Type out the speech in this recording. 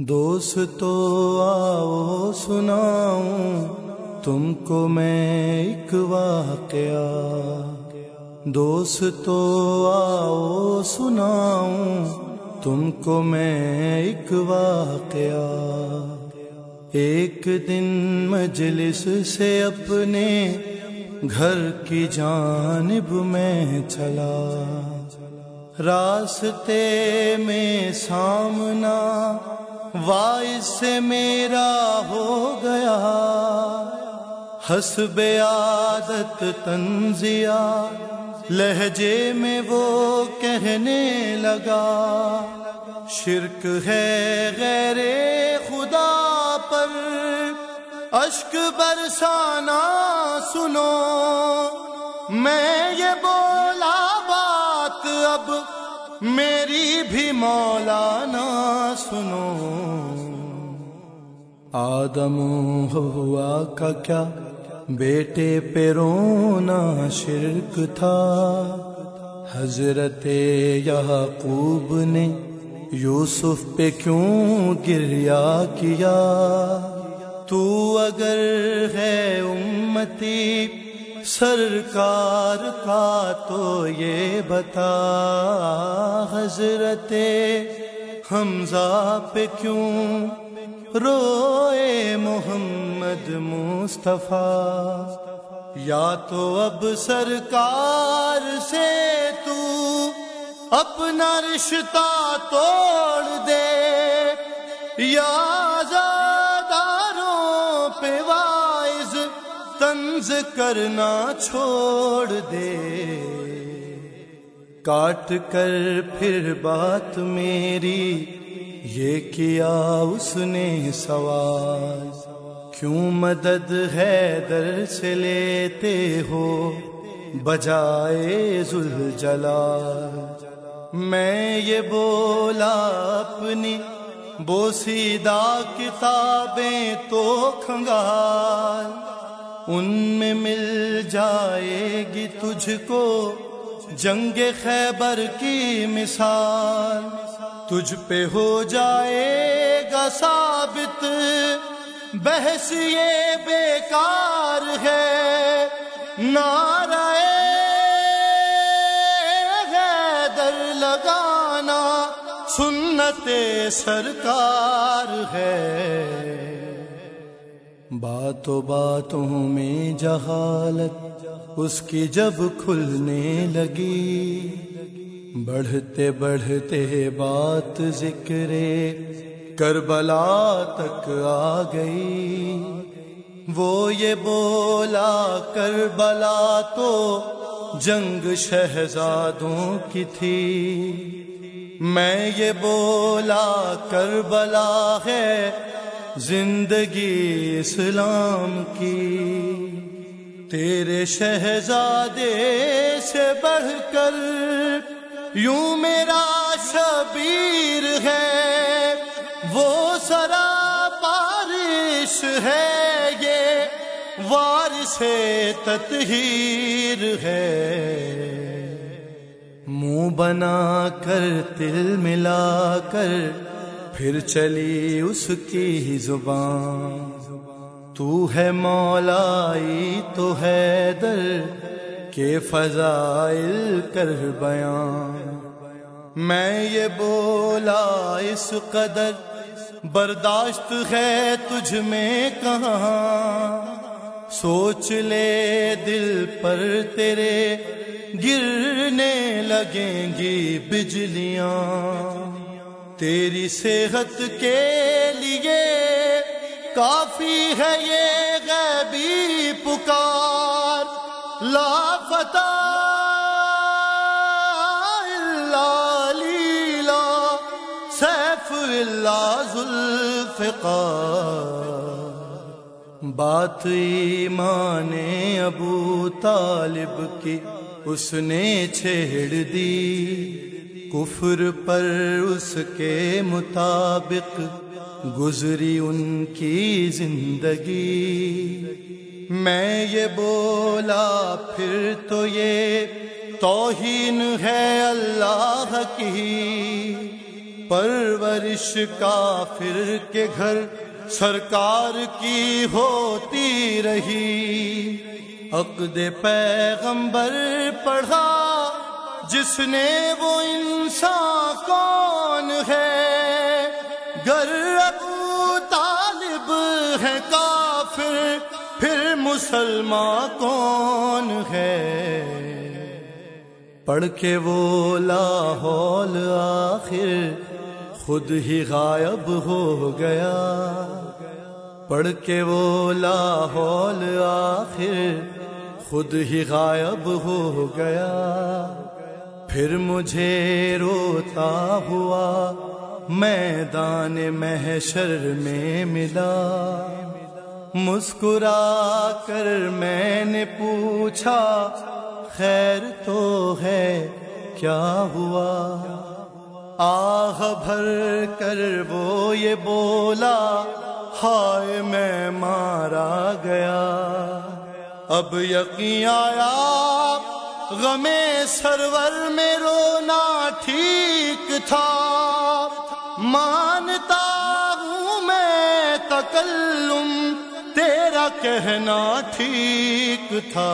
دوستو آؤ سناؤں، تم کو میں ایک واقعہ۔ دوستو آؤ سناؤں، تم کو میں ایک واقعہ۔ ایک دن مجلس سے اپنے گھر کی جانب میں چلا۔ راستے میں سامنا وائس سے میرا ہو گیا، حسب عادت تنزیا لہجے میں وہ کہنے لگا، شرک ہے غیر خدا پر اشک برسانا سنو، میں یہ بولا بات اب میری بھی مولانا سنو۔ آدم ہوا کا کیا؟ بیٹے پہ رونا شرک تھا۔ حضرت یعقوب نے یوسف پہ کیوں گریا کیا؟ تو اگر ہے امتی سرکار کا تو یہ بتا، حضرت حمزہ پہ کیوں روئے محمد مصطفیٰ؟ یا تو اب سرکار سے تو اپنا رشتہ توڑ دے، یا تنز کرنا چھوڑ دے۔ کاٹ کر پھر بات میری، یہ کیا اس نے سوال؟ کیوں مدد ہے در سے لیتے ہو؟ بجائے ذل جلال میں یہ بولا اپنی بوسیدہ کتابیں تو کھنگال۔ ان میں مل جائے گی تجھ کو جنگ خیبر کی مثال۔ تجھ پہ ہو جائے گا ثابت، بحث یہ بیکار ہے۔ نعرہ حیدر لگانا سنت سرکار ہے۔ باتوں باتوں میں جہالت، اس کی جب کھلنے لگی۔ بڑھتے بڑھتے بات ذکر کربلا تک آ گئی۔ وہ یہ بولا، کربلا تو جنگ شہزادوں کی تھی۔ میں یہ بولا، کربلا ہے زندگی اسلام کی تیرے شہزادے سے بڑھ کر یوں میرا شبیر ہے، وہ سرا بارش ہے، یہ وارث تطہیر ہے۔ منہ بنا کر تل ملا کر پھر چلی اس کی ہی زبان۔ تو ہے مولائی، تو ہے در کے فضائل کر بیان۔ میں یہ بولا، اس قدر برداشت ہے تجھ میں کہاں؟ سوچ لے دل پر تیرے گرنے لگیں گی بجلیاں۔ تیری صحت کے لیے کافی ہے یہ غیبی پکار لا فتح لیلا سیف اللہ ذوالفقار۔ بات ایمان ابو طالب کی، اس نے چھیڑ دی۔ کفر پر اس کے مطابق گزری ان کی زندگی۔ میں یہ بولا، پھر تو یہ توہین ہے اللہ کی۔ پرورش کافر کے گھر سرکار کی ہوتی رہی۔ عقد پیغمبر پڑھا جس نے وہ انسان کون ہے؟ گر ابو طالب ہے کافر، پھر مسلمان کون ہے؟ پڑھ کے وہ لاہول آخر، خود ہی غائب ہو گیا۔ پڑھ کے وہ لاہول آخر، خود ہی غائب ہو گیا۔ پھر مجھے روتا ہوا میدان محشر میں ملا۔ مسکرا کر میں نے پوچھا، خیر تو ہے، کیا ہوا؟ آہ بھر کر وہ یہ بولا، ہائے میں مارا گیا۔ اب یقین آیا غم سرور میں رونا ٹھیک تھا۔ مانتا ہوں میں تکلم تیرا کہنا ٹھیک تھا۔